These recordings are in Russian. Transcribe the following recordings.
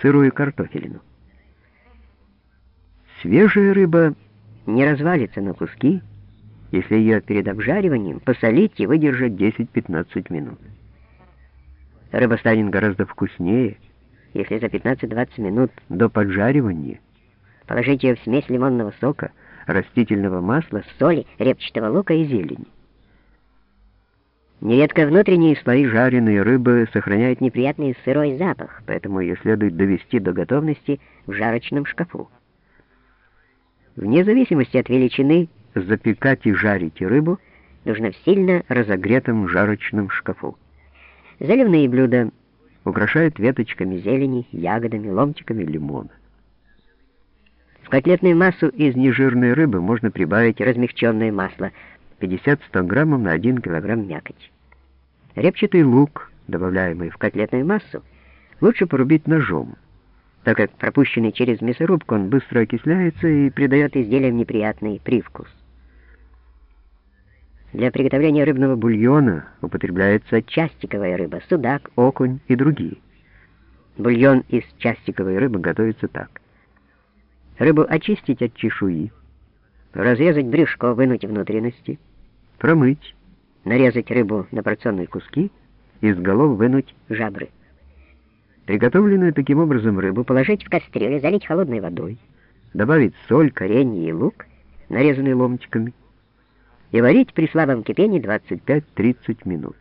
сырую картофелину. Свежая рыба не развалится на куски, если ее перед обжариванием посолить и выдержать 10-15 минут. Рыба станет гораздо вкуснее, если за 15-20 минут до поджаривания положить ее в смесь лимонного сока, растительного масла, соли, репчатого лука и зелени. Нередко внутренние слои жареной рыбы сохраняют неприятный сырой запах, поэтому ее следует довести до готовности в жарочном шкафу. Вне зависимости от величины, запекать и жарить рыбу нужно в сильно разогретом жарочном шкафу. Заливные блюда украшают веточками зелени, ягодами, ломтиками лимона. В котлетную массу из нежирной рыбы можно прибавить размягченное масло 50-100 граммов на 1 килограмм мякоть. Репчатый лук, добавляемый в котлетную массу, лучше порубить ножом, так как пропущенный через мясорубку он быстро окисляется и придает изделиям неприятный привкус. Для приготовления рыбного бульона употребляется частиковая рыба, судак, окунь и другие. Бульон из частиковой рыбы готовится так. Рыбу очистить от чешуи, разрезать брюшко, вынуть внутренности, промыть, нарезать рыбу на порционные куски, из голов вынуть жабры. Приготовленную таким образом рыбу положить в кастрюлю, залить холодной водой, добавить соль, коренье и лук, нарезанный ломтиками, и варить при слабом кипении 25-30 минут.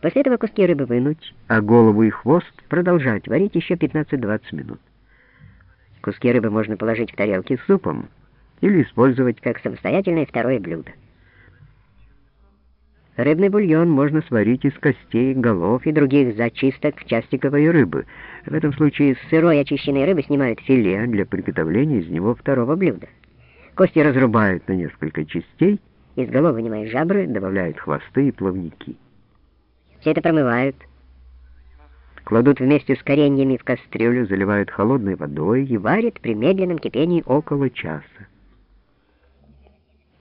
После этого куски рыбы вынуть, а голову и хвост продолжать варить еще 15-20 минут. Куски рыбы можно положить в тарелки с супом или использовать как самостоятельное второе блюдо. Рыбный бульон можно сварить из костей, голов и других зачисток частиковой рыбы. В этом случае с сырой очищенной рыбы снимают филе для приготовления из него второго блюда. Кости разрубают на несколько частей, из голов вынимают жабры, добавляют хвосты и плавники. Все это промывают, кладут вместе с кореньями в кастрюлю, заливают холодной водой и варят при медленном кипении около часа.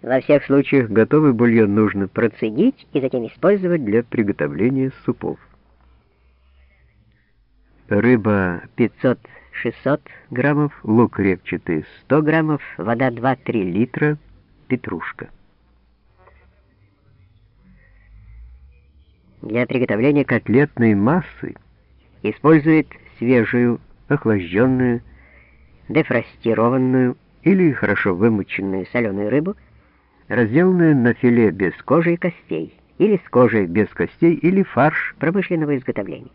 Во всех случаях готовый бульон нужно процедить и затем использовать для приготовления супов. Рыба 500-600 граммов, лук репчатый 100 граммов, вода 2-3 литра, петрушка. Для приготовления котлетной массы использует свежую, охлажденную, дефростированную или хорошо вымоченную соленую рыбу, разделанную на филе без кожи и костей, или с кожей без костей, или фарш промышленного изготовления.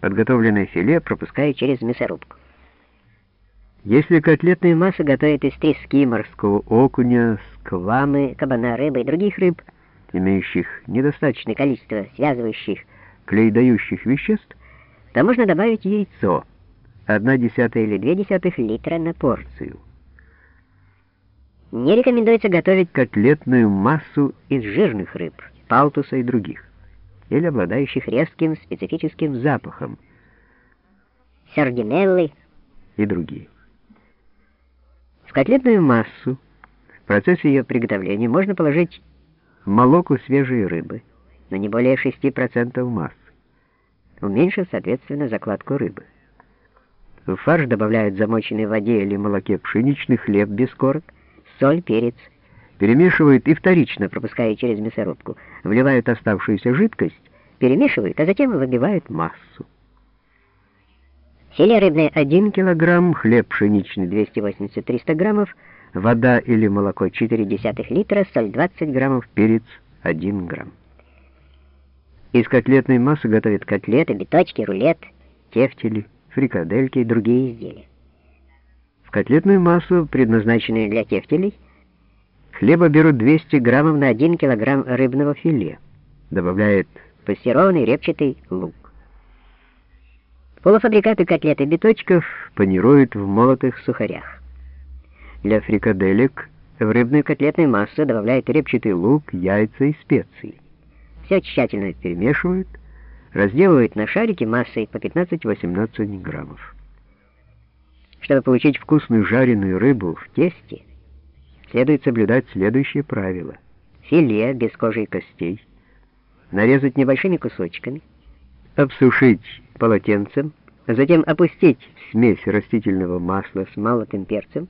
Подготовленное филе пропуская через мясорубку. Если котлетная масса готовит из трески морского окуня, сквамы, кабана рыбы и других рыб, имеющих недостаточное количество связывающих, клейдающих веществ, то можно добавить яйцо, 1 десятая или 2 десятых литра на порцию. Не рекомендуется готовить котлетную массу из жирных рыб, палтуса и других, или обладающих резким специфическим запахом, сардинеллы и другие. В котлетную массу в процессе ее приготовления можно положить молоко свежей рыбы, но не более 6% массы, уменьшив, соответственно, закладку рыбы. В фарш добавляют замоченный в воде или молоке пшеничный хлеб без корок, соль, перец, перемешивают и вторично, пропуская через мясорубку, вливают оставшуюся жидкость, перемешивают, а затем выбивают массу. Филе рыбное 1 кг, хлеб пшеничный 280-300 граммов, вода или молоко 0,4 литра, соль 20 граммов, перец 1 грамм. Из котлетной массы готовят котлеты, биточки, рулет, тефтели, фрикадельки и другие изделия котлетную массу, предназначенную для тефтелей, хлеба берут 200 граммов на 1 килограмм рыбного филе. Добавляют пассерованный репчатый лук. Полуфабрикаты котлеты биточков панируют в молотых сухарях. Для фрикаделек в рыбную котлетную массу добавляют репчатый лук, яйца и специи. Все тщательно перемешивают, разделывают на шарики массой по 15-18 граммов. Чтобы получить вкусную жареную рыбу в тесте, следует соблюдать следующие правила. Филе без кожи и костей. Нарезать небольшими кусочками, обсушить полотенцем, Затем опустить в смесь растительного масла с молотым перцем,